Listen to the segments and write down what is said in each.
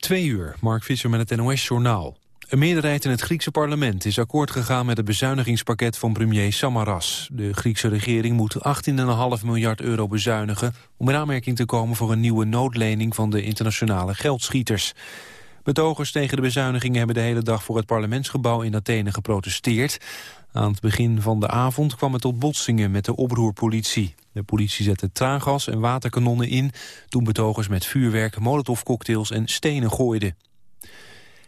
Twee uur, Mark Visser met het NOS-journaal. Een meerderheid in het Griekse parlement is akkoord gegaan met het bezuinigingspakket van premier Samaras. De Griekse regering moet 18,5 miljard euro bezuinigen om in aanmerking te komen voor een nieuwe noodlening van de internationale geldschieters. Betogers tegen de bezuinigingen hebben de hele dag voor het parlementsgebouw in Athene geprotesteerd. Aan het begin van de avond kwam het tot botsingen met de oproerpolitie. De politie zette traangas en waterkanonnen in... toen betogers met vuurwerk, molotovcocktails en stenen gooiden.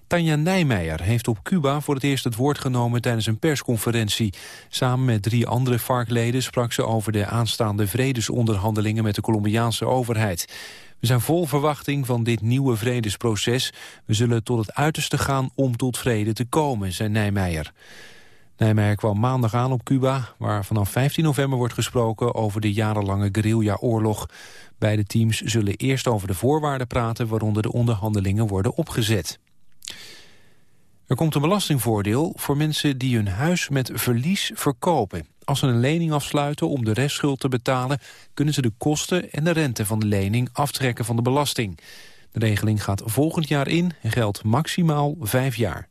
Tanja Nijmeijer heeft op Cuba voor het eerst het woord genomen tijdens een persconferentie. Samen met drie andere FARC-leden sprak ze over de aanstaande vredesonderhandelingen met de Colombiaanse overheid. We zijn vol verwachting van dit nieuwe vredesproces. We zullen tot het uiterste gaan om tot vrede te komen, zei Nijmeijer. Nijmeijer kwam maandag aan op Cuba, waar vanaf 15 november wordt gesproken over de jarenlange guerrilla-oorlog. Beide teams zullen eerst over de voorwaarden praten waaronder de onderhandelingen worden opgezet. Er komt een belastingvoordeel voor mensen die hun huis met verlies verkopen. Als ze een lening afsluiten om de restschuld te betalen... kunnen ze de kosten en de rente van de lening aftrekken van de belasting. De regeling gaat volgend jaar in en geldt maximaal vijf jaar.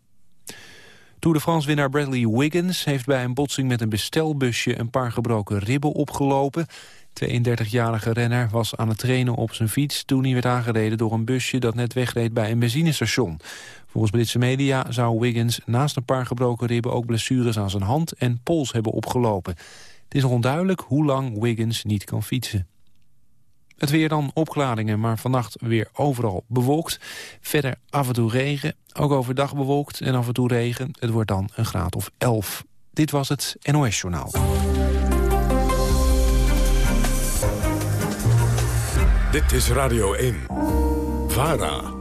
Tour de France-winnaar Bradley Wiggins heeft bij een botsing met een bestelbusje een paar gebroken ribben opgelopen. 32-jarige renner was aan het trainen op zijn fiets toen hij werd aangereden door een busje dat net wegreed bij een benzinestation. Volgens Britse media zou Wiggins naast een paar gebroken ribben ook blessures aan zijn hand en pols hebben opgelopen. Het is nog onduidelijk hoe lang Wiggins niet kan fietsen. Het weer dan opklaringen, maar vannacht weer overal bewolkt. Verder af en toe regen, ook overdag bewolkt en af en toe regen. Het wordt dan een graad of 11. Dit was het NOS Journaal. Dit is Radio 1. VARA.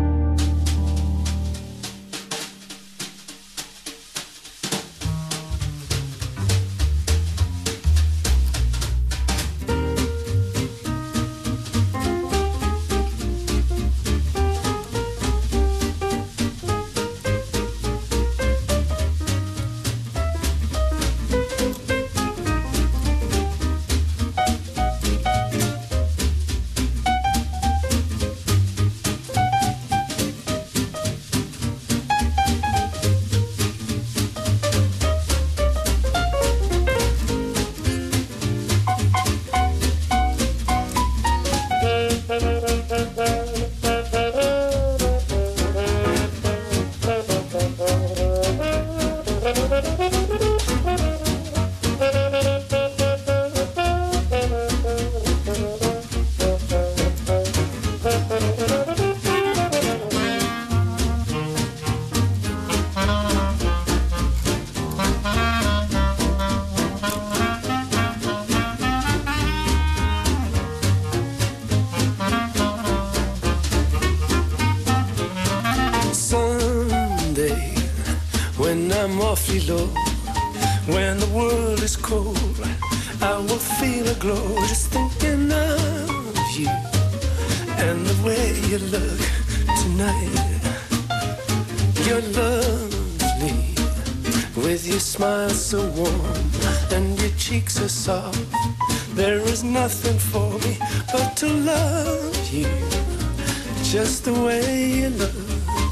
Just the way you look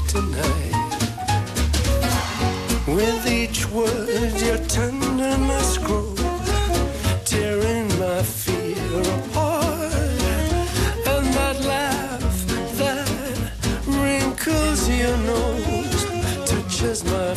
tonight. With each word, your tenderness grows, tearing my fear apart. And that laugh that wrinkles your nose touches my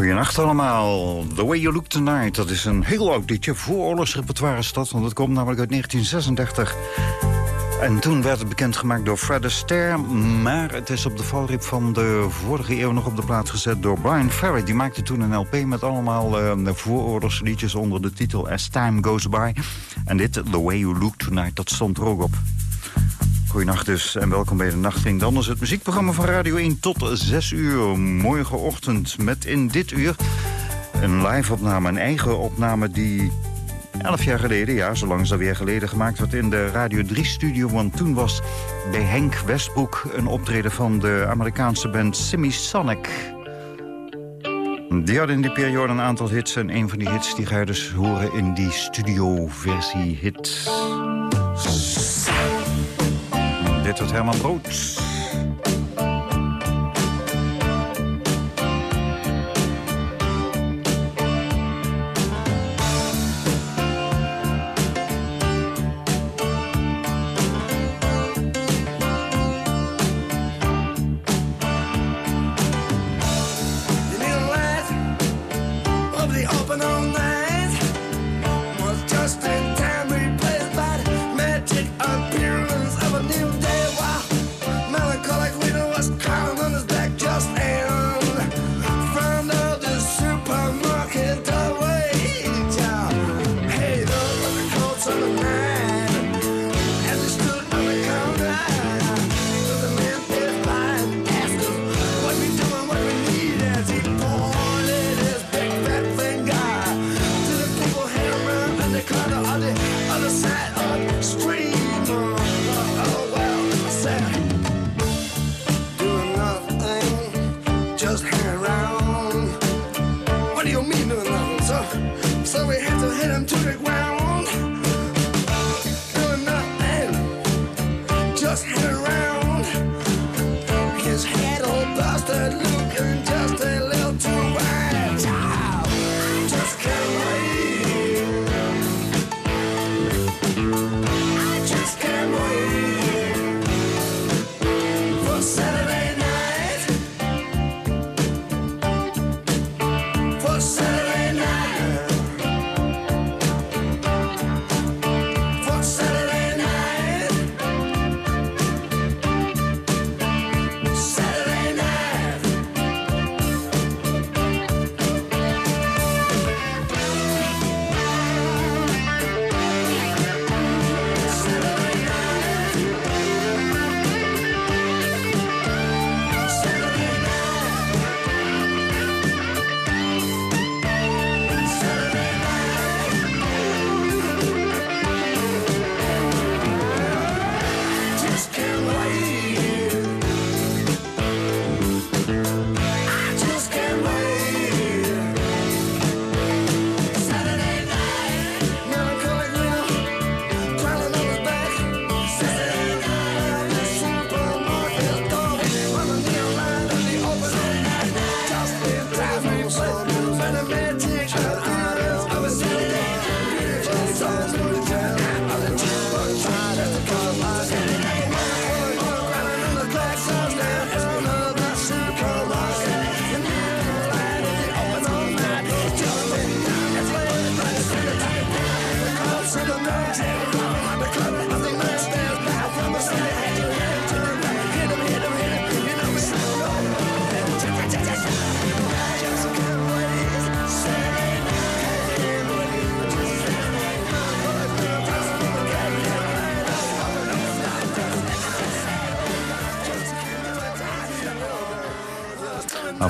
Goedenacht allemaal. The Way You Look Tonight, dat is een heel oud liedje. Vooroorlogsrepertoire is dat, want het komt namelijk uit 1936. En toen werd het bekendgemaakt door Fred Astaire... maar het is op de valreep van de vorige eeuw nog op de plaats gezet door Brian Ferry. Die maakte toen een LP met allemaal uh, vooroorlogsliedjes onder de titel As Time Goes By. En dit, The Way You Look Tonight, dat stond er ook op. Goedenacht dus en welkom bij de Nachtving. Dan is het muziekprogramma van Radio 1 tot 6 uur morgenochtend. Met in dit uur een live-opname, een eigen opname die 11 jaar geleden, ja, zo lang is dat weer geleden, gemaakt werd in de Radio 3-studio. Want toen was bij Henk Westbroek een optreden van de Amerikaanse band Simi Sonic. Die hadden in die periode een aantal hits en een van die hits die ga je dus horen in die studio-versie hit. Dit wordt Herman Brood.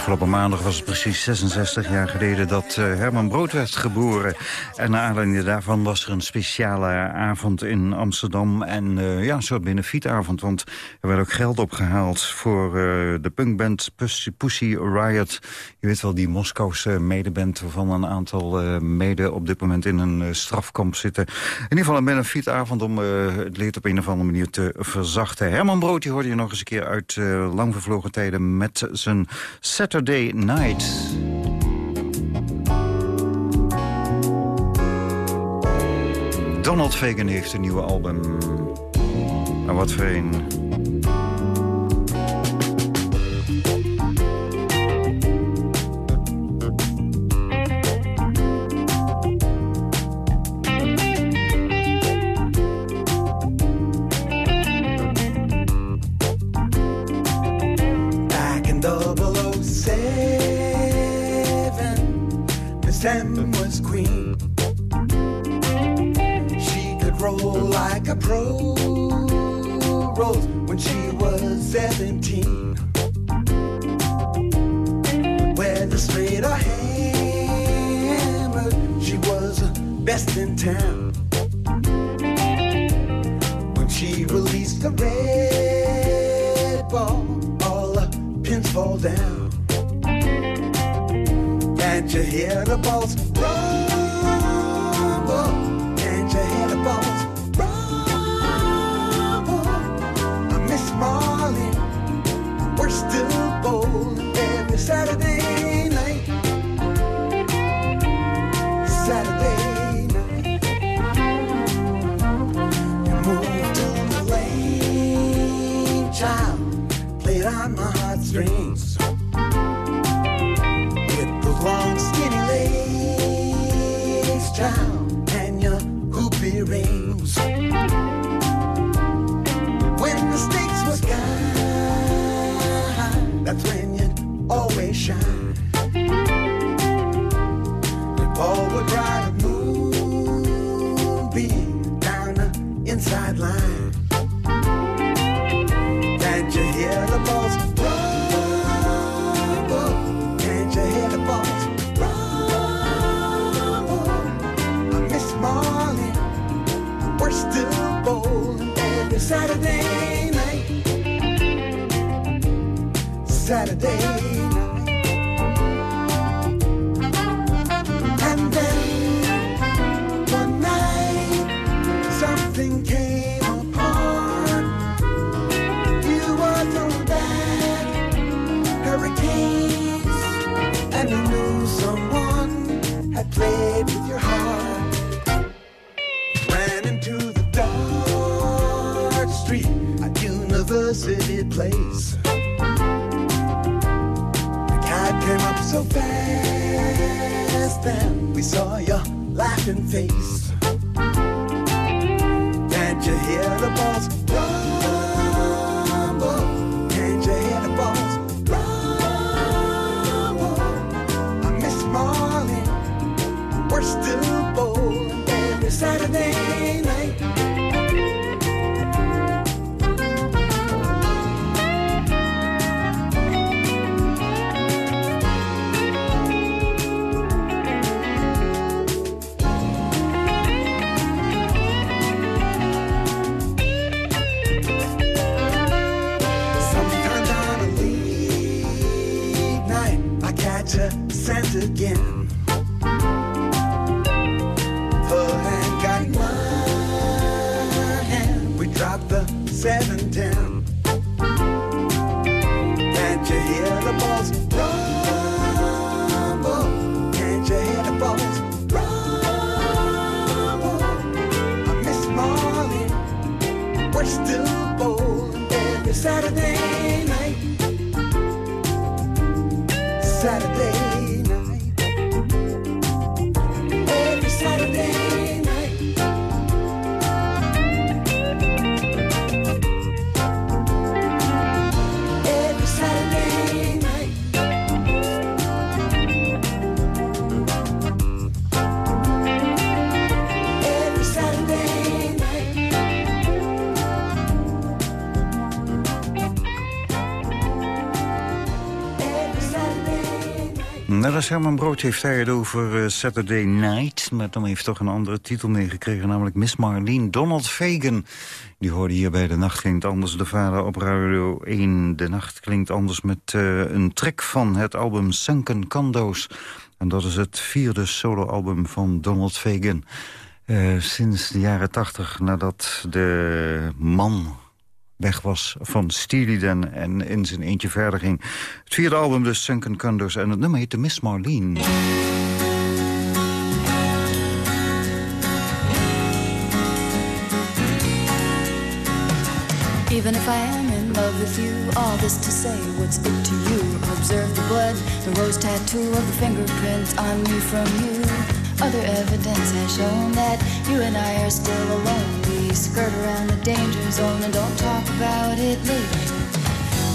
Afgelopen maandag was het precies 66 jaar geleden dat uh, Herman Brood werd geboren. En naar aanleiding daarvan was er een speciale avond in Amsterdam. En uh, ja, een soort benefietavond, want er werd ook geld opgehaald... voor uh, de punkband Pussy, Riot. Je weet wel, die Moskouse medeband... waarvan een aantal mede op dit moment in een strafkamp zitten. In ieder geval een benefietavond om het leed op een of andere manier te verzachten. Herman Brood, die hoorde je nog eens een keer uit lang vervlogen tijden... met zijn Saturday Night. Donald Fagan heeft een nieuwe album. En wat voor een... Sam was queen. She could roll like a pro rose when she was 17. Whether straight or hammered, she was best in town. When she released the red ball, all the pins fall down. Can't you hear the balls rumble? Can't you hear the balls rumble? I miss Marley. We're still bold every Saturday Saturday night. Saturday University Place. The cab came up so fast, then we saw your laughing face. Can't you hear the balls again. Is Herman Brood heeft hij het over eh, Saturday Night. Maar dan heeft toch een andere titel meegekregen, namelijk Miss Marlene. Donald Fagan, die hoorde hier bij De Nacht Klinkt Anders. De vader op Radio 1. De Nacht Klinkt Anders met eh, een track van het album Sunken Condos. En dat is het vierde soloalbum van Donald Fagan. Eh, sinds de jaren tachtig, nadat de man weg was van Steely en in zijn eentje verder ging. Het vierde album dus, Sunken Condos, en het nummer heette Miss Marlene. Even if I am in love with you, all this to say, what's it to you? Observe the blood, the rose tattoo of the fingerprints on me from you. Other evidence has shown that you and I are still alone. We skirt around the danger zone and don't talk about it later.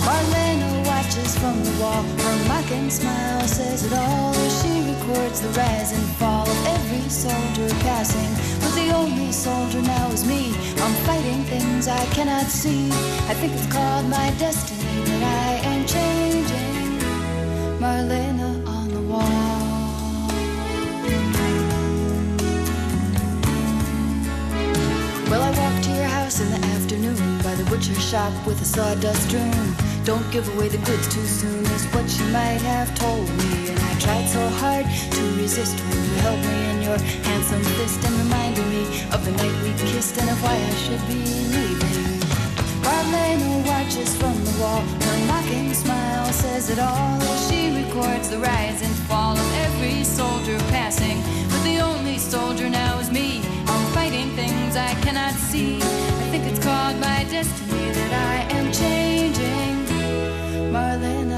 Marlena watches from the wall. Her mocking smile says it all as she records the rise and fall of every soldier passing. But the only soldier now is me. I'm fighting things I cannot see. I think it's called my destiny that I am changing. Marlena on the wall. Well, I walked to your house in the afternoon by the butcher shop with a sawdust room. Don't give away the goods too soon, is what you might have told me. And I tried so hard to resist when you held me in your handsome fist and reminded me of the night we kissed and of why I should be leaving. Marlena watches from the wall, her mocking smile says it all she records the rise and fall of every soldier passing. But the only soldier now is me. I'm fighting things I cannot see. I think it's called my destiny that I am changing. Marlena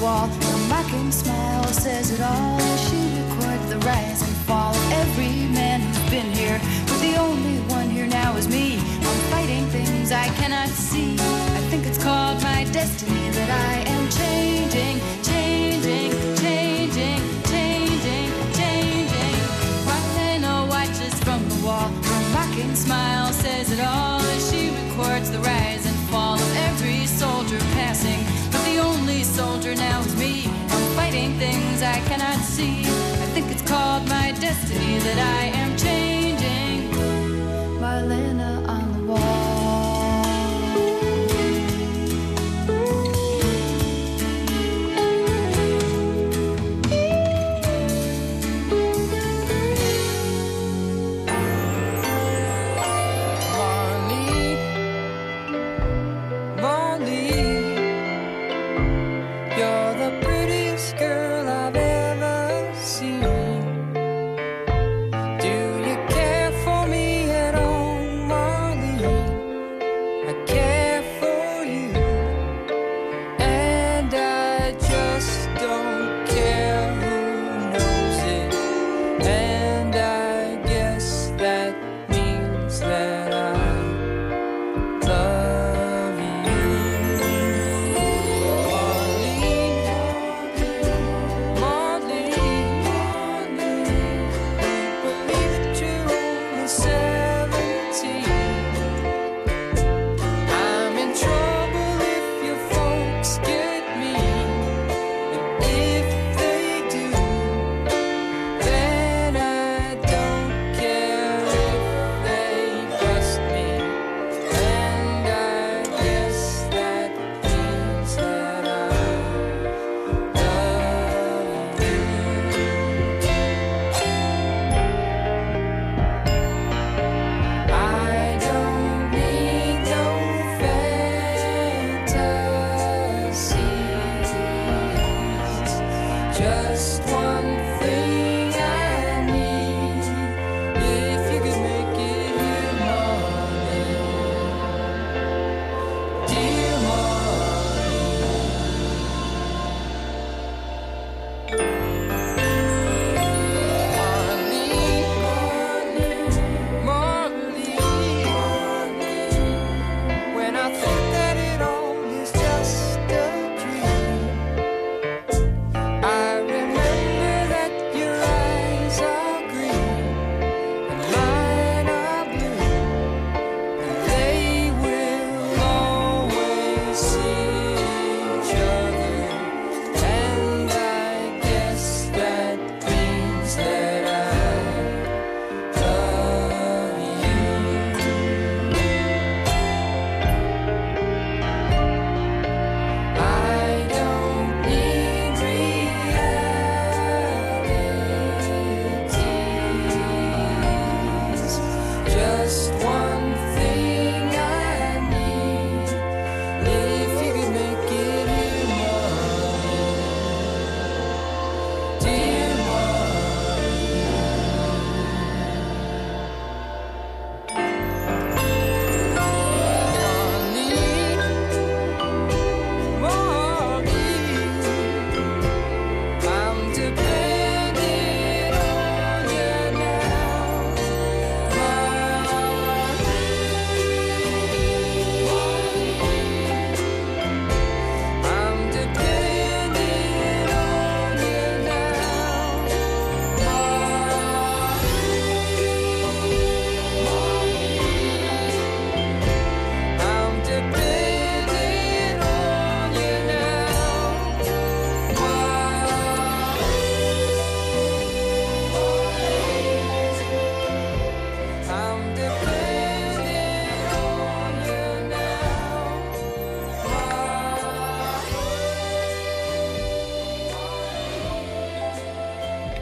walk. Cannot see. I think it's called my destiny that I am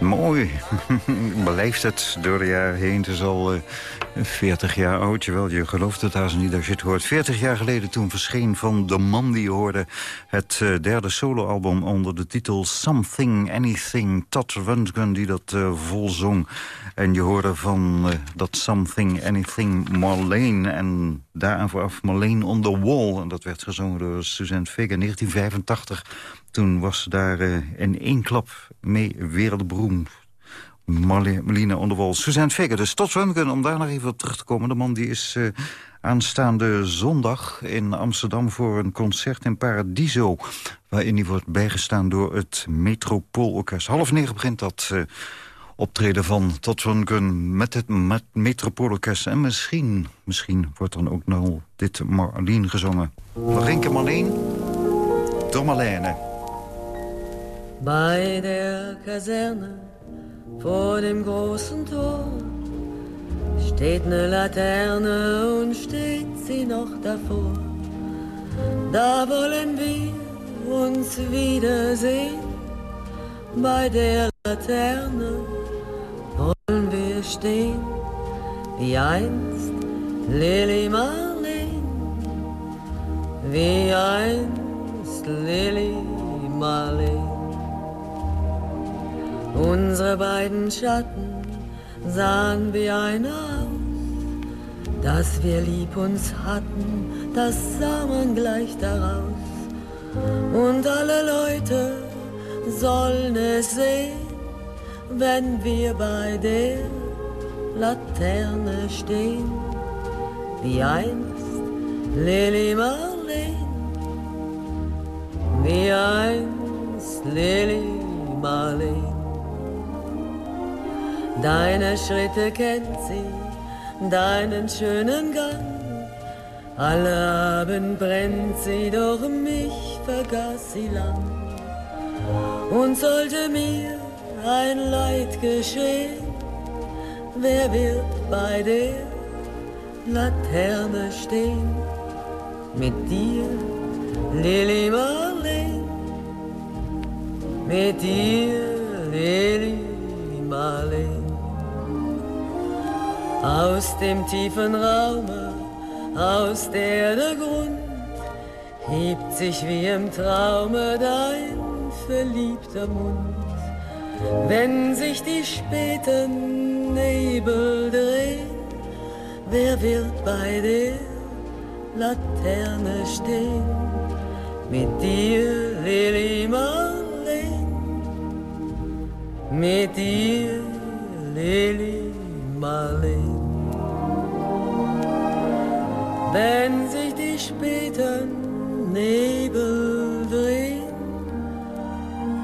Mooi. Beleeft het door de jaren heen. Het is al eh, 40 jaar oud. Jawel, je gelooft het haast niet als je het hoort. 40 jaar geleden toen verscheen van de man die hoorde... het eh, derde soloalbum onder de titel Something Anything. Todd Rundgren die dat eh, volzong. En je hoorde van eh, dat Something Anything Marlene. En daaraan vooraf Marlene on the Wall. En dat werd gezongen door Suzanne Vega in 1985. Toen was ze daar eh, in één klap mee wereldberoemd. Marle- Marlene Onderwol, Suzanne Vega. Dus tot om daar nog even op terug te komen. De man die is eh, aanstaande zondag in Amsterdam... voor een concert in Paradiso... waarin hij wordt bijgestaan door het Metropoolorkest. Half negen begint dat eh, optreden van Tot met het met Metropoolorkest. En misschien, misschien wordt dan ook nog dit Marlene gezongen. Één keer Marleen, door Marlene. Bei der Kaserne vor dem großen Tor steht ne Laterne und steht sie noch davor. Da wollen wir uns wiedersehen. Bei der Laterne wollen wir stehen, wie einst Lili Marleen, wie einst Lili Marleen. Unsere beiden Schatten sahen wie einer aus. Dass wir lieb uns hatten, das sah man gleich daraus. Und alle Leute sollen es sehen, wenn wir bei der Laterne stehen. Wie einst Lili Marleen, wie einst Lili Marleen. Deine Schritte kennt sie, deinen schönen Gang. Alle Abend brennt sie, doch mich vergaß sie lang. Und sollte mir ein Leid geschehen, wer wird bei der Laterne stehen? Mit dir, Lili Marleen, mit dir, Lili Marleen. Aus dem tiefen Raume, aus der der Grund, hebt sich wie im Traume dein verliebter Mund. Wenn sich die späten Nebel drehen, wer wird bei der Laterne stehen? Mit dir, Lili Marleen, mit dir, Lili Marleen. Wenn sich die späten Nebel drehen,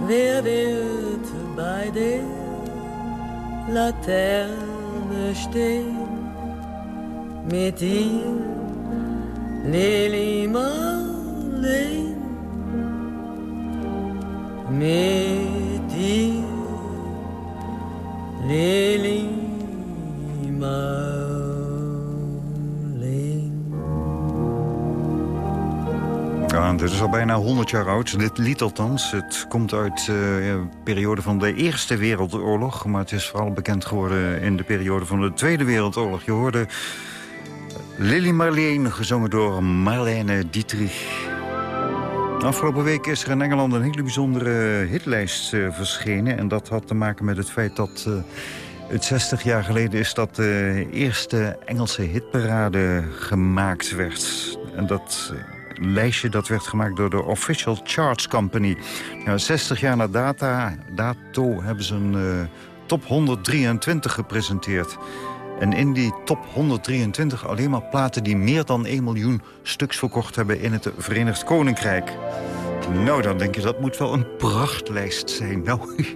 wer wird bei der Laterne stehen? Mit dir, Lili Marleen, mit dir, Lili. Ja, dit is al bijna 100 jaar oud. Dit lied althans. Het komt uit eh, de periode van de Eerste Wereldoorlog. Maar het is vooral bekend geworden in de periode van de Tweede Wereldoorlog. Je hoorde Lily Marleen, gezongen door Marlene Dietrich. Afgelopen week is er in Engeland een hele bijzondere hitlijst eh, verschenen. En dat had te maken met het feit dat eh, het 60 jaar geleden is dat de eerste Engelse hitparade gemaakt werd. En dat eh, lijstje dat werd gemaakt door de Official Charts Company. Ja, 60 jaar na data, dato hebben ze een eh, top 123 gepresenteerd. En in die top 123 alleen maar platen die meer dan 1 miljoen stuks verkocht hebben in het Verenigd Koninkrijk. Nou, dan denk je dat moet wel een prachtlijst zijn. Nou,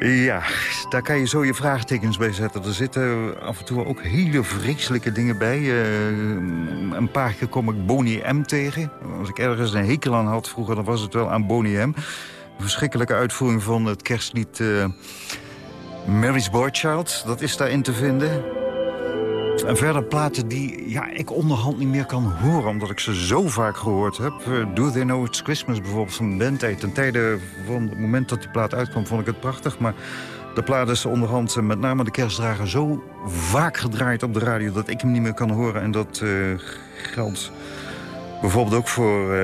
ja, daar kan je zo je vraagtekens bij zetten. Er zitten af en toe ook hele vreselijke dingen bij. Eh, een paar keer kom ik Boney M tegen. Als ik ergens een hekel aan had vroeger, dan was het wel aan Boney M. Verschrikkelijke uitvoering van het kerstlied... eh, Mary's Boy Child, dat is daarin te vinden. En verder platen die ja, ik onderhand niet meer kan horen... omdat ik ze zo vaak gehoord heb. Uh, Do They Know It's Christmas bijvoorbeeld van Aid. Ten tijde van het moment dat die plaat uitkwam vond ik het prachtig... maar de plaat is onderhand uh, met name de kerstdrager zo vaak gedraaid op de radio... dat ik hem niet meer kan horen. En dat uh, geldt bijvoorbeeld ook voor,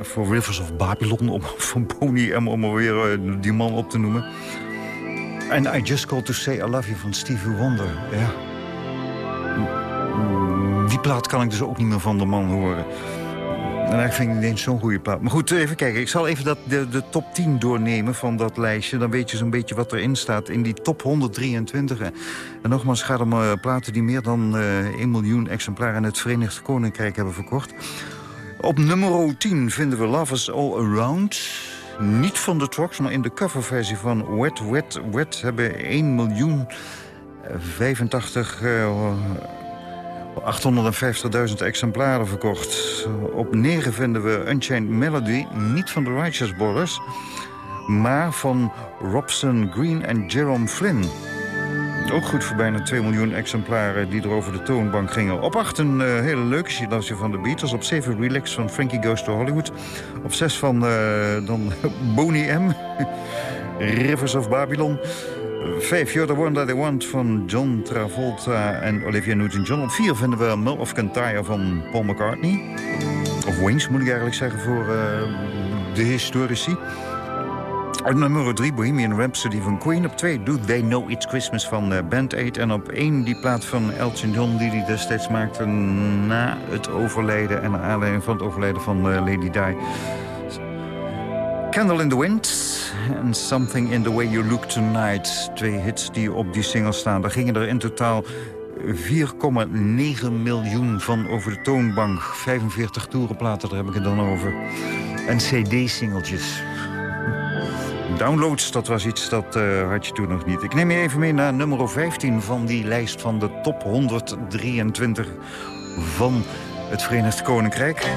voor Rivers of Babylon... Van Pony M, om alweer die man op te noemen... En I Just Called To Say I Love You van Stevie Wonder. Ja. Die plaat kan ik dus ook niet meer van de man horen. En ik vind ik niet eens zo'n goede plaat. Maar goed, even kijken. Ik zal even dat, de, de top 10 doornemen van dat lijstje. Dan weet je zo'n beetje wat erin staat in die top 123. En nogmaals, gaat om uh, platen die meer dan uh, 1 miljoen exemplaren... in het Verenigd Koninkrijk hebben verkocht. Op nummer 10 vinden we Love Is All Around... Niet van de Trucks, maar in de coverversie van Wet, Wet, Wet... hebben 1 miljoen 85... Uh, 850.000 exemplaren verkocht. Op 9 vinden we Unchained Melody, niet van de Righteous Brothers... maar van Robson Green en Jerome Flynn. Ook goed voor bijna 2 miljoen exemplaren die er over de toonbank gingen. Op 8 een uh, hele leuke cd van de Beatles. Op 7 Relax van Frankie Goes to Hollywood. Op 6 van uh, dan Boney M. Rivers of Babylon. 5 You're the One That I Want van John Travolta en Olivia Newton-John. Op 4 vinden we Mill of Kintyre van Paul McCartney. Of Wings moet ik eigenlijk zeggen voor uh, de historici. Op nummer 3 Bohemian Rhapsody van Queen. Op 2 Do They Know It's Christmas van uh, Band 8. En op 1 die plaat van Elton John die hij destijds maakte... na het overlijden en naar aanleiding van het overlijden van uh, Lady Di. Candle in the Wind en Something in the Way You Look Tonight. Twee hits die op die single staan. Daar gingen er in totaal 4,9 miljoen van over de toonbank. 45 toerenplaten, daar heb ik het dan over. En cd-singeltjes. Downloads, dat was iets dat uh, had je toen nog niet. Ik neem je even mee naar nummer 15 van die lijst van de top 123 van het Verenigd Koninkrijk.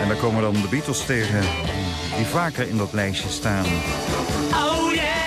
En daar komen dan de Beatles tegen, die vaker in dat lijstje staan. Oh yeah.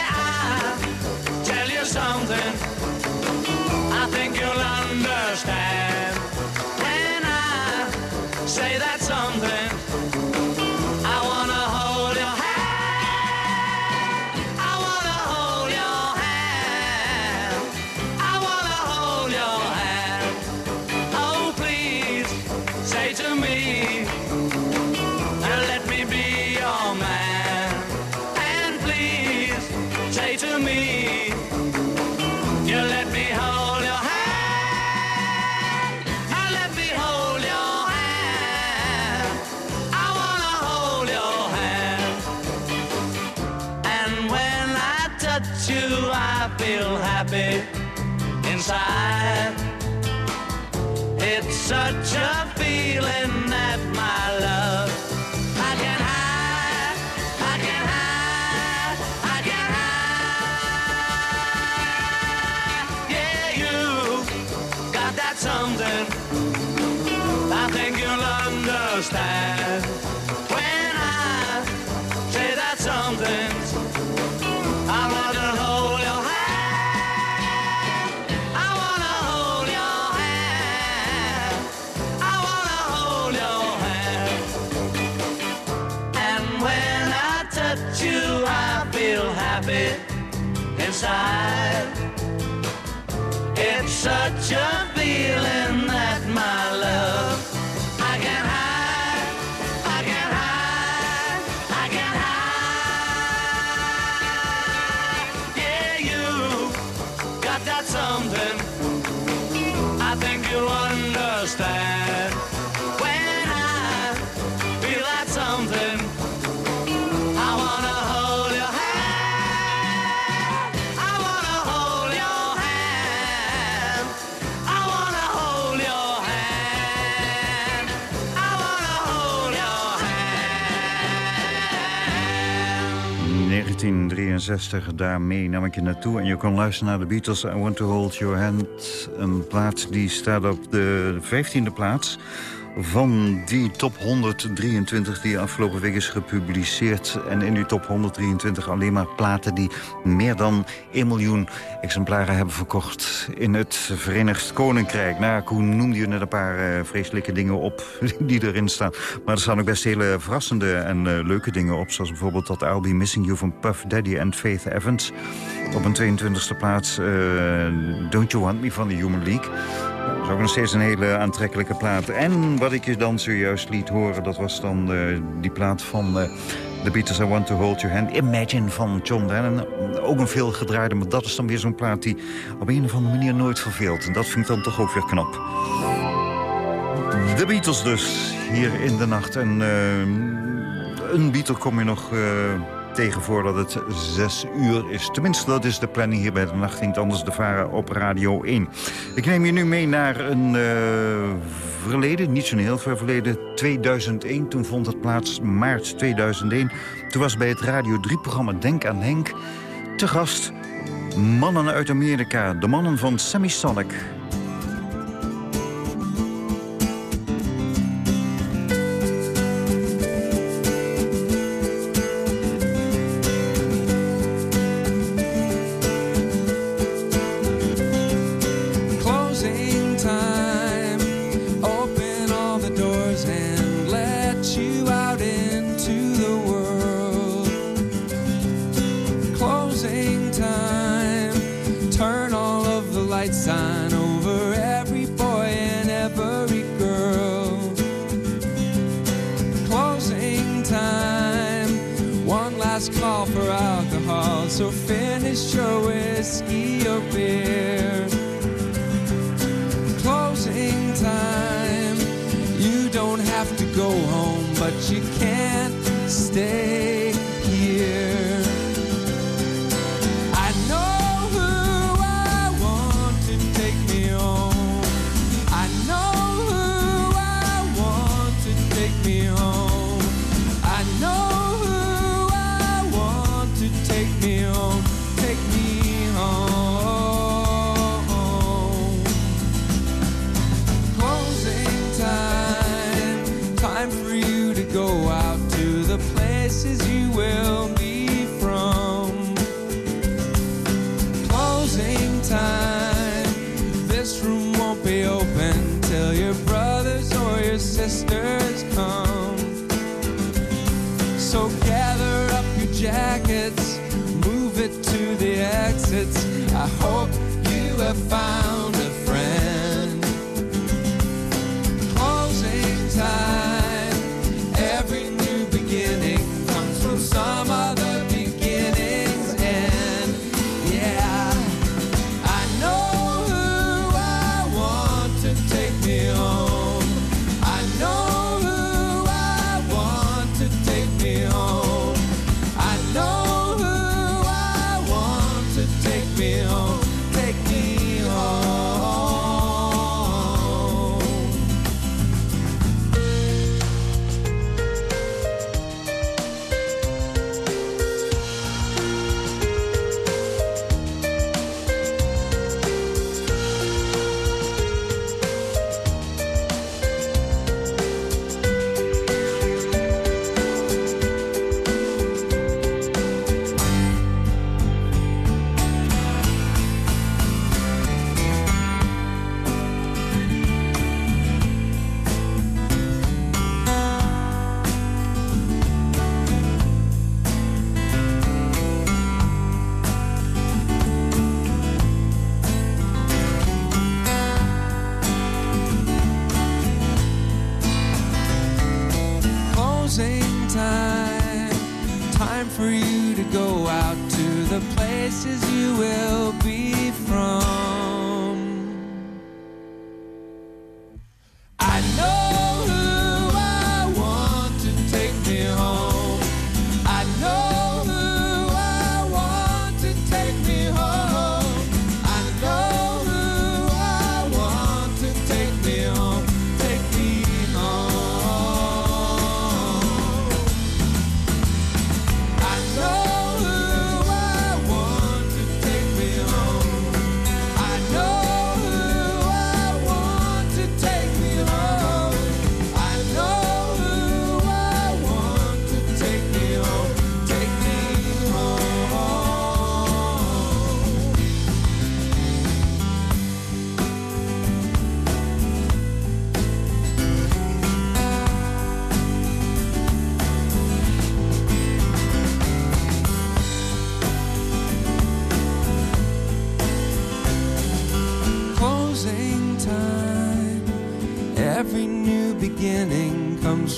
1963, daarmee nam ik je naartoe. En je kon luisteren naar de Beatles, I Want to Hold Your Hand. Een plaats die staat op de 15e plaats. Van die top 123 die afgelopen week is gepubliceerd. En in die top 123 alleen maar platen die meer dan 1 miljoen exemplaren hebben verkocht in het Verenigd Koninkrijk. Nou, Koen noemde je net een paar uh, vreselijke dingen op die erin staan. Maar er staan ook best hele verrassende en uh, leuke dingen op. Zoals bijvoorbeeld dat I'll Be Missing You van Puff Daddy en Faith Evans. Op een 22e plaats uh, Don't You Want Me van de Human League. Dat is ook nog steeds een hele aantrekkelijke plaat. En wat ik je dan zojuist liet horen, dat was dan uh, die plaat van uh, The Beatles, I Want To Hold Your Hand. Imagine van John Lennon. Ook een veel gedraaide, maar dat is dan weer zo'n plaat die op een of andere manier nooit verveelt. En dat vind ik dan toch ook weer knap. De Beatles dus, hier in de nacht. En uh, een Beatle kom je nog tegen voordat het zes uur is. Tenminste, dat is de planning hier bij de Nacht Klinkt Anders de Varen op Radio 1. Ik neem je nu mee naar een uh, verleden, niet zo'n heel ver verleden, 2001. Toen vond het plaats maart 2001. Toen was bij het Radio 3-programma Denk aan Henk te gast mannen uit Amerika. De mannen van Semisonic. stay.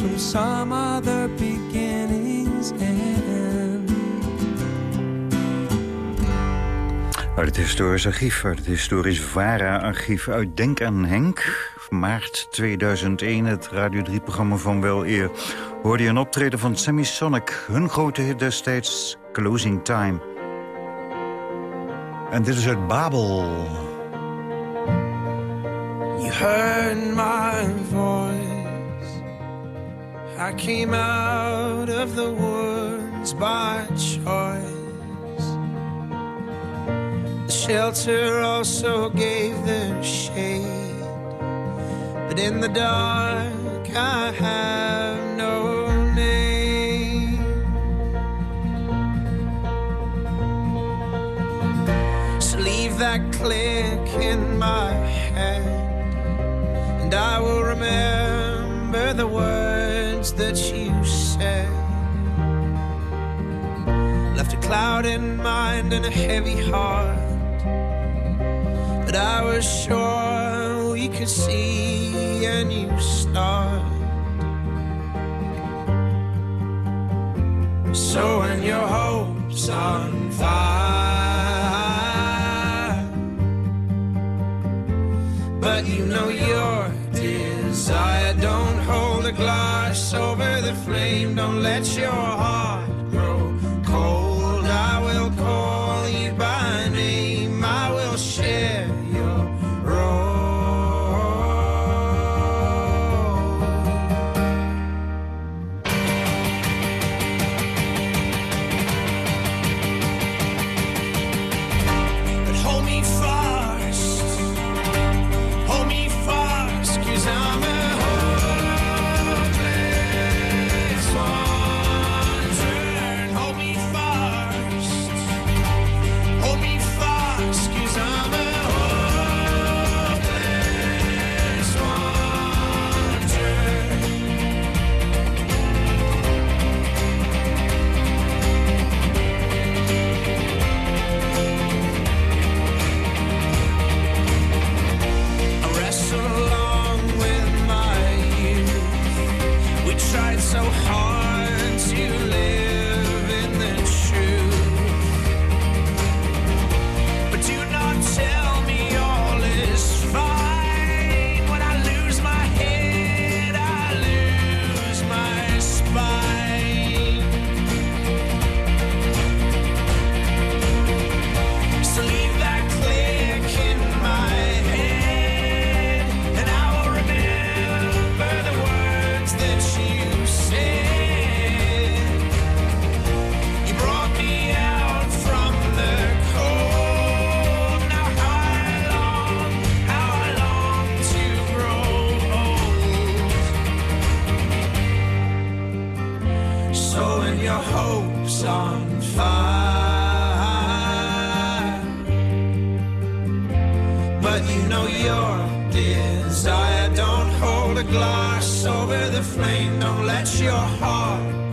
From some other beginning's end. Uit het historisch archief, uit het historisch VARA-archief uit Denk aan Henk. Maart 2001, het Radio 3-programma van Wel Eer... hoorde je een optreden van Sammy Sonic. Hun grote hit destijds, Closing Time. En dit is uit Babel. You heard my voice. I came out of the woods by choice. The shelter also gave the shade. But in the dark, I have no name. So leave that click in my head, and I will remember the words that you said. Left a cloud in mind and a heavy heart, but I was sure we could see a new start. So when your hopes on fire, but you know you're your desire. Don't hold a glass over the flame. Don't let your heart know your desire. Don't hold a glass over the flame. Don't let your heart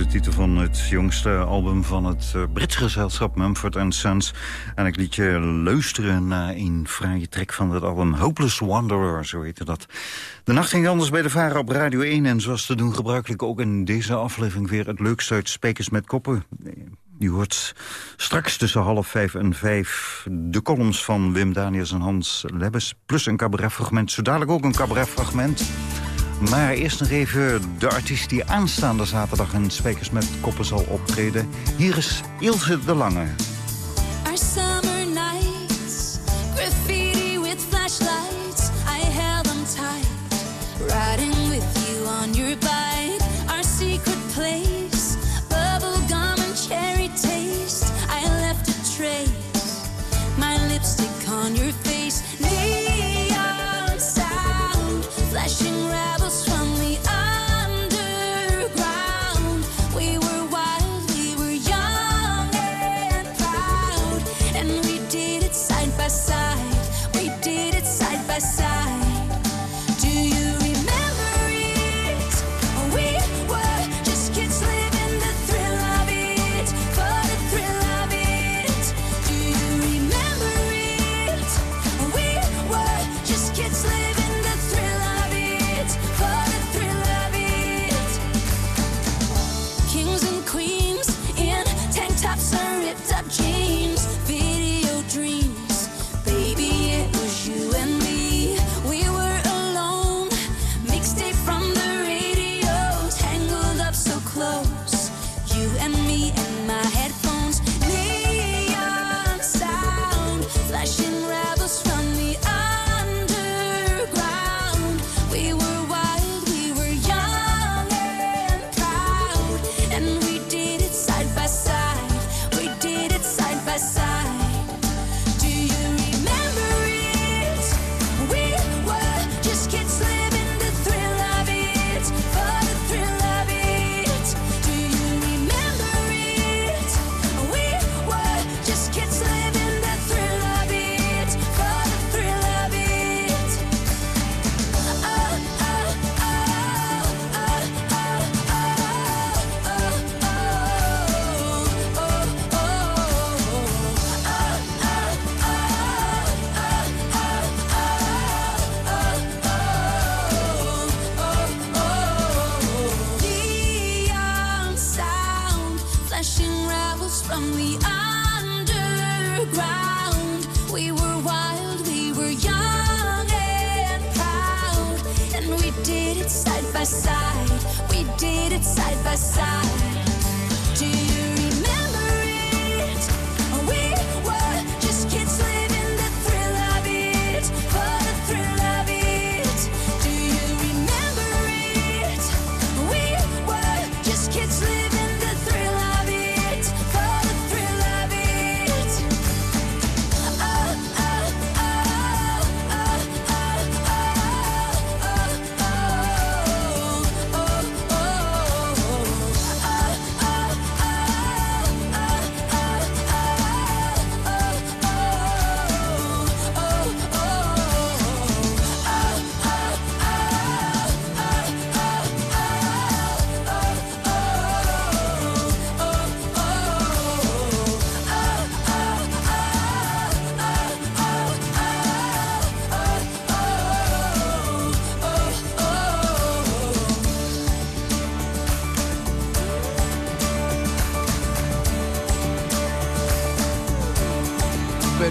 de titel van het jongste album van het uh, Brits gezelschap Mumford Sons. En ik liet je luisteren naar een fraaie track van dat album Hopeless Wanderer, zo heette dat. De nacht ging anders bij de Varen op Radio 1 en zoals te doen gebruikelijk ook in deze aflevering weer het leukste uit Spekers met Koppen. Je hoort straks tussen half vijf en vijf de columns van Wim Daniels en Hans Lebbes... plus een cabaretfragment, zo dadelijk ook een cabaretfragment... Maar eerst nog even de artiest die aanstaande zaterdag in Spekers met Koppen zal optreden. Hier is Ilse de Lange.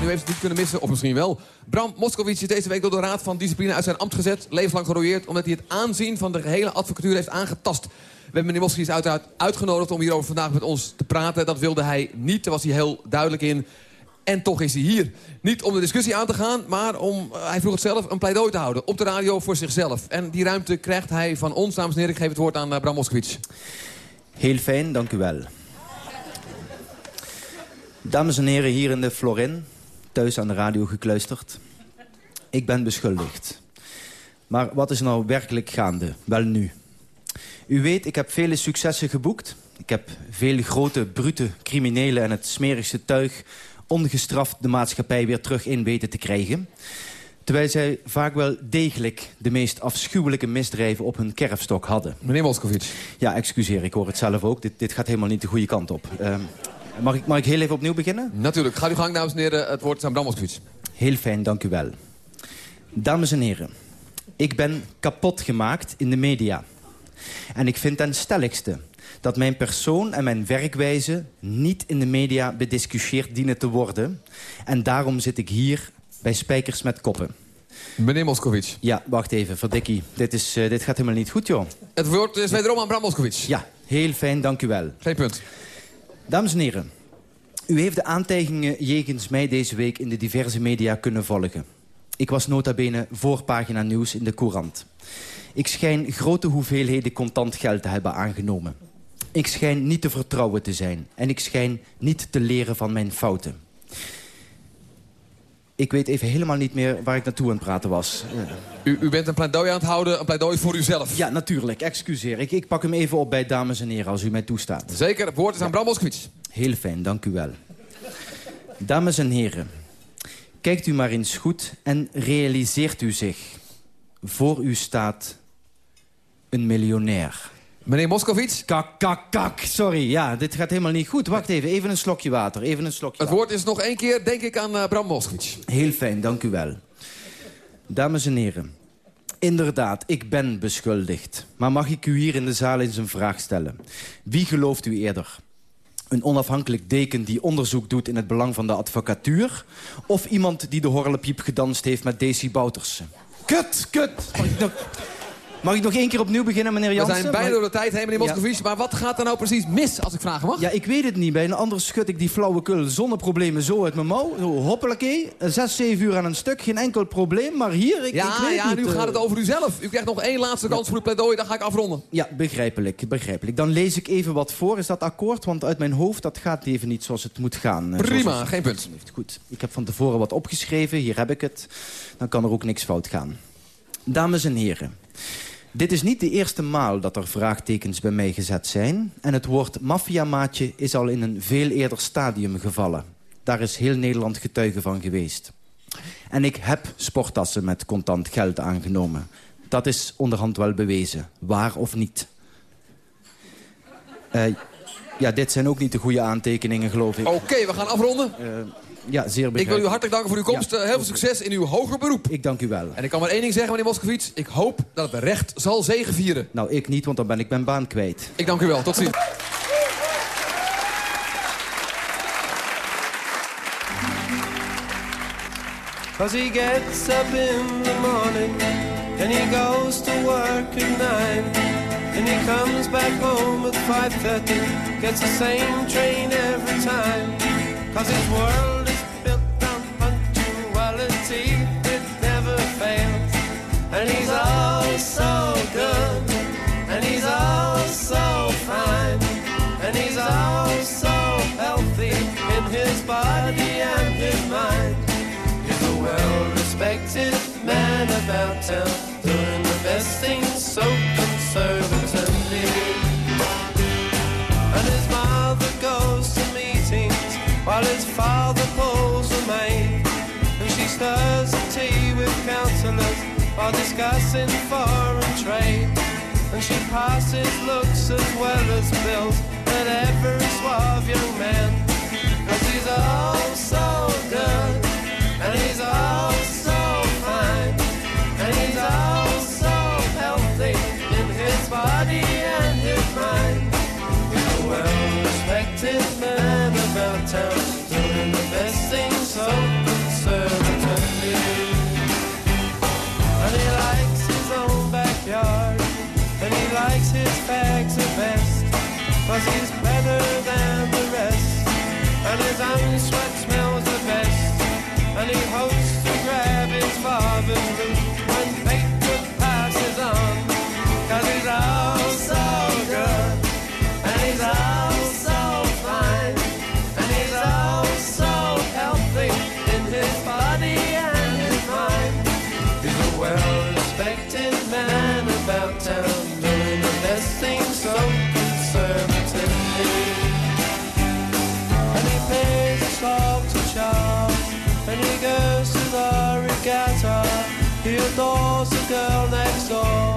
Heeft het niet kunnen missen, of misschien wel. Bram Moskowitz is deze week door de Raad van Discipline uit zijn ambt gezet. Levenslang gerooieerd, omdat hij het aanzien van de gehele advocatuur heeft aangetast. We hebben meneer Moskowitz uiteraard uitgenodigd om hierover vandaag met ons te praten. Dat wilde hij niet, daar was hij heel duidelijk in. En toch is hij hier. Niet om de discussie aan te gaan, maar om, eh, hij vroeg het zelf, een pleidooi te houden. Op de radio voor zichzelf. En die ruimte krijgt hij van ons, dames en heren. Ik geef het woord aan eh, Bram Moskowitz. Heel fijn, dank u wel. Dames en heren, hier in de Florin, thuis aan de radio gekluisterd. Ik ben beschuldigd. Maar wat is nou werkelijk gaande? Wel nu. U weet, ik heb vele successen geboekt. Ik heb vele grote, brute criminelen en het smerigste tuig... ongestraft de maatschappij weer terug in weten te krijgen. Terwijl zij vaak wel degelijk de meest afschuwelijke misdrijven op hun kerfstok hadden. Meneer Moscovici. Ja, excuseer, ik hoor het zelf ook. Dit, dit gaat helemaal niet de goede kant op. Ehm, mag, ik, mag ik heel even opnieuw beginnen? Natuurlijk. Ga uw gang, dames en heren. Het woord is aan Bram Moscovici. Heel fijn, dank u wel. Dames en heren, ik ben kapot gemaakt in de media. En ik vind ten stelligste dat mijn persoon en mijn werkwijze... niet in de media bediscussieerd dienen te worden. En daarom zit ik hier bij Spijkers met Koppen. Meneer Moscovici. Ja, wacht even, verdikkie. Dit, is, eh, dit gaat helemaal niet goed, joh. Het woord is wederom aan Bram Moscovici. Ja, heel fijn, dank u wel. Geen punt. Dames en heren, u heeft de aantijgingen jegens mij deze week in de diverse media kunnen volgen. Ik was nota bene voorpagina nieuws in de Courant. Ik schijn grote hoeveelheden contant geld te hebben aangenomen. Ik schijn niet te vertrouwen te zijn. En ik schijn niet te leren van mijn fouten. Ik weet even helemaal niet meer waar ik naartoe aan het praten was. U, u bent een pleidooi aan het houden, een pleidooi voor uzelf. Ja, natuurlijk. Excuseer. Ik, ik pak hem even op bij dames en heren, als u mij toestaat. Zeker. Het woord is aan Bram. Heel fijn, dank u wel. Dames en heren, kijkt u maar eens goed en realiseert u zich. Voor u staat een miljonair. Meneer Moscovici. Kak, kak, kak. Sorry, ja, dit gaat helemaal niet goed. Wacht even, even een slokje water. Even een slokje Het woord is nog één keer, denk ik, aan eh, Bram Moscovici. Heel fijn, dank u wel. Dames en heren, inderdaad, ik ben beschuldigd. Maar mag ik u hier in de zaal eens een vraag stellen? Wie gelooft u eerder? Een onafhankelijk deken die onderzoek doet in het belang van de advocatuur... of iemand die de horlepiep gedanst heeft met Daisy Bouterse? Kut, kut! Ik nog, mag ik nog één keer opnieuw beginnen, meneer We Jansen? zijn bijna door de tijd heen, meneer Ja. Moscovici. Maar wat gaat er nou precies mis, als ik vragen mag? Ja, ik weet het niet. Bij een ander schud ik die flauwekul zonneproblemen zo uit mijn mouw. Zo, hoppelakee. Zes, zeven uur aan een stuk. Geen enkel probleem. Maar hier, ik, ja, ik weet ja, niet. nu eh. gaat het over uzelf. U krijgt nog één laatste kans voor uw pleidooi, dan ga ik afronden. Ja, begrijpelijk, begrijpelijk. Dan lees ik even wat voor. Is dat akkoord? Want uit mijn hoofd, dat gaat even niet zoals het moet gaan. eh, Prima, het- geen punt. Goed, ik heb van tevoren wat opgeschreven. Hier heb ik het. Dan kan er ook niks fout gaan. Dames en heren. Dit is niet de eerste maal dat er vraagtekens bij mij gezet zijn. En het woord maffiamaatje is al in een veel eerder stadium gevallen. Daar is heel Nederland getuige van geweest. En ik heb sporttassen met contant geld aangenomen. Dat is onderhand wel bewezen. Waar of niet. Eh, ja, dit zijn ook niet de goede aantekeningen, geloof ik. Oké, we gaan afronden. Eh, ja, zeer Ik begrijpelijk. wil u hartelijk danken voor uw komst. Ja. Eh, Heel veel succes in uw hoger beroep. Ik dank u wel. En ik kan maar één ding zeggen, meneer Moscovici. Ik hoop dat het recht zal zegevieren. Nou, ik niet, want dan ben ik mijn baan kwijt. Ik dank u wel. Tot ziens. Cause he gets up in the morning and he goes to work at nine. And he comes back home at 5.30, gets the same train every time. Cause his world And he's all so good, and he's all so fine, and he's all so healthy in his body and his mind. He's a well-respected man about town, doing the best things so conservatively. And his mother goes to meetings while his father pulls the maid. And she stirs the tea with councillors while discussing foreign trade. And she passes looks as well as bills at every suave young man. Cause he's all so good, and he's all so fine, and he's all so healthy in his body and his mind. He's a well-respected man about town, doing the best things so likes his bags the best, cause he's better than the rest. And his own sweat smells the best, and he hopes to grab his father's Adores the girl next door.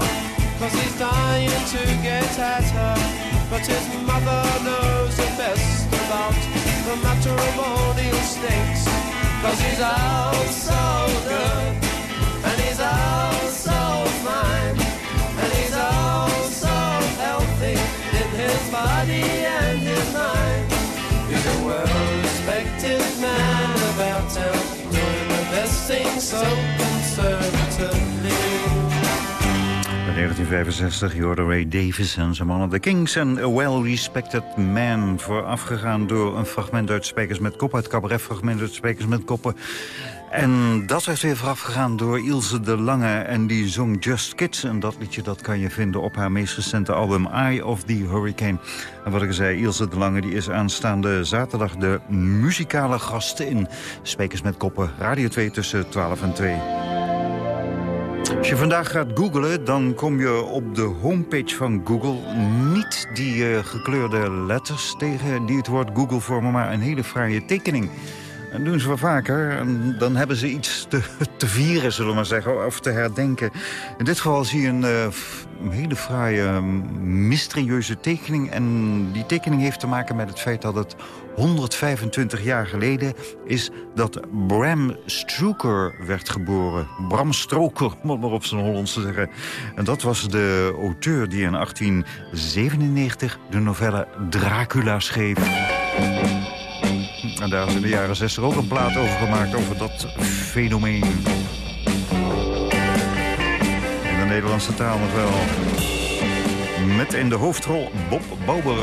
Cause he's dying to get at her. But his mother knows the best about the matrimonial stakes. Cause he's out so good. And he's out so fine. And he's out so healthy in his body and his mind. He's a well-respected man about town, doing the best thing so conservatively. In 1965 hoorde Ray Davis en zijn mannen The Kings en A Well-Respected Man... voorafgegaan door een fragment uit Spijkers met Koppen... het cabaretfragment uit Spijkers met Koppen. En dat werd weer voorafgegaan door Ilse de Lange... en die zong Just Kids. En dat liedje dat kan je vinden op haar meest recente album Eye of the Hurricane. En wat ik zei, Ilse de Lange die is aanstaande zaterdag... de muzikale gast in Spijkers met Koppen. Radio 2 tussen 12 en 2. Als je vandaag gaat googlen, dan kom je op de homepage van Google... niet die eh, gekleurde letters tegen die het woord Google vormen... maar een hele fraaie tekening. Dat doen ze wel vaker. En dan hebben ze iets te, te vieren, zullen we maar zeggen, of te herdenken. In dit geval zie je een, eh, hele fraaie, mysterieuze tekening. En die tekening heeft te maken met het feit dat het 125 jaar geleden is dat Bram Stoker werd geboren. Bram Stoker, om het maar op zijn Hollands te zeggen. En dat was de auteur die in 1897 de novelle Dracula schreef. En daar is in de jaren 60 ook een plaat over gemaakt, over dat fenomeen. In de Nederlandse taal nog wel. Met in de hoofdrol Bob Bauber.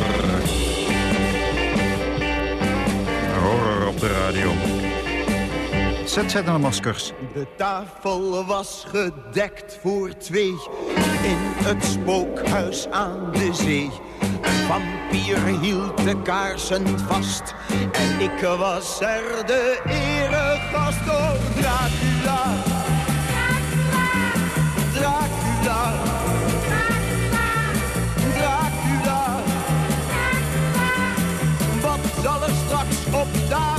Horror op de radio. Zet zet de maskers. De tafel was gedekt voor twee in het spookhuis aan de zee. Een vampier hield de kaarsen vast en ik was er de eregast. Oh, Dracula, Dracula, Dracula. Wat zal er straks op tafel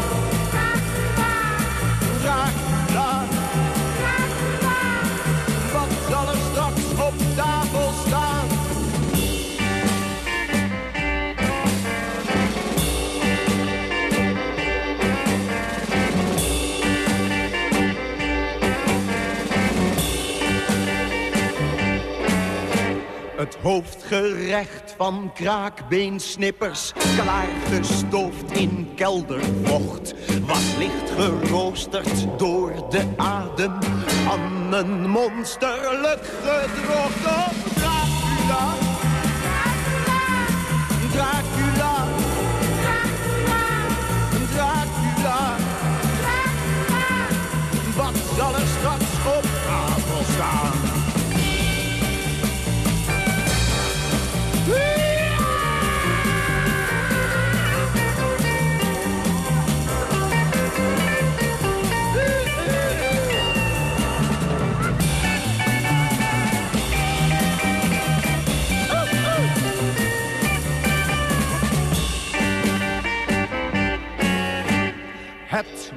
Het hoofdgerecht van kraakbeensnippers, klaargestoofd in keldervocht, was licht geroosterd door de adem. Van een monsterlijk gedrocht. Dracula,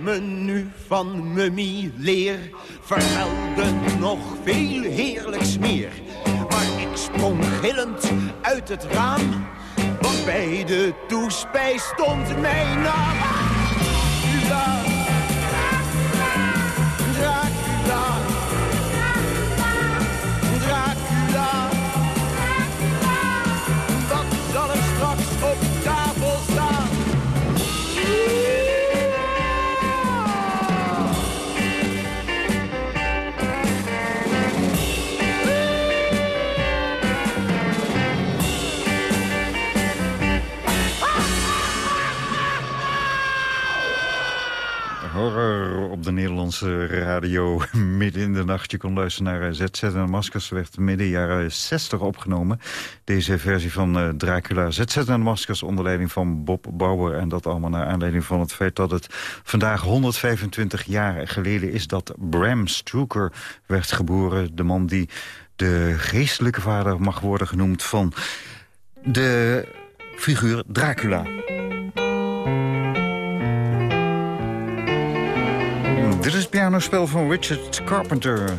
Menu van Mummy Leer nog veel heerlijks meer. Maar ik sprong gillend uit het raam, want bij de toespijs stond mijn naam. Op de Nederlandse radio midden in de nacht. Je kon luisteren naar eh, ZZ en Maskers. werd midden jaren 60 opgenomen. Deze versie van eh, Dracula. ZZ en Maskers onder leiding van Bob Bauer. En dat allemaal naar aanleiding van het feit dat het vandaag 125 jaar geleden is... dat Bram Stoker werd geboren. De man die de geestelijke vader mag worden genoemd van de figuur Dracula. Dit is het pianospel van Richard Carpenter.